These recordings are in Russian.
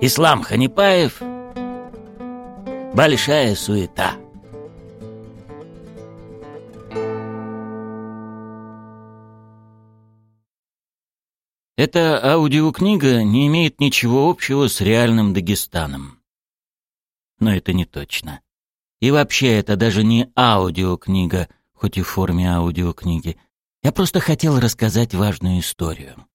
Ислам Ханипаев «Большая суета». Эта аудиокнига не имеет ничего общего с реальным Дагестаном. Но это не точно. И вообще, это даже не аудиокнига, хоть и в форме аудиокниги. Я просто хотел рассказать важную историю.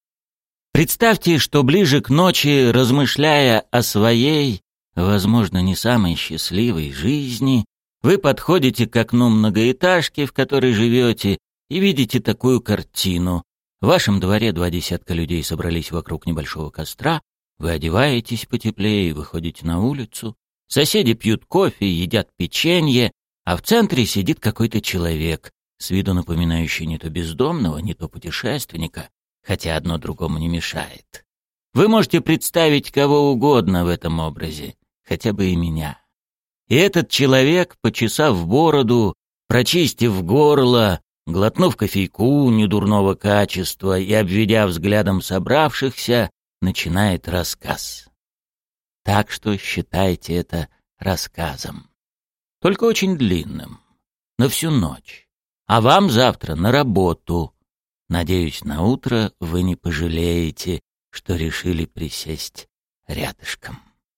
Представьте, что ближе к ночи, размышляя о своей, возможно, не самой счастливой жизни, вы подходите к окну многоэтажки, в которой живете, и видите такую картину. В вашем дворе два десятка людей собрались вокруг небольшого костра, вы одеваетесь потеплее и выходите на улицу. Соседи пьют кофе, едят печенье, а в центре сидит какой-то человек, с виду напоминающий не то бездомного, не то путешественника, хотя одно другому не мешает. Вы можете представить кого угодно в этом образе, хотя бы и меня. И этот человек, почесав бороду, прочистив горло, Глотнув кофейку недурного качества и обведя взглядом собравшихся, начинает рассказ. Так что считайте это рассказом. Только очень длинным, на всю ночь. А вам завтра на работу. Надеюсь, на утро вы не пожалеете, что решили присесть рядышком.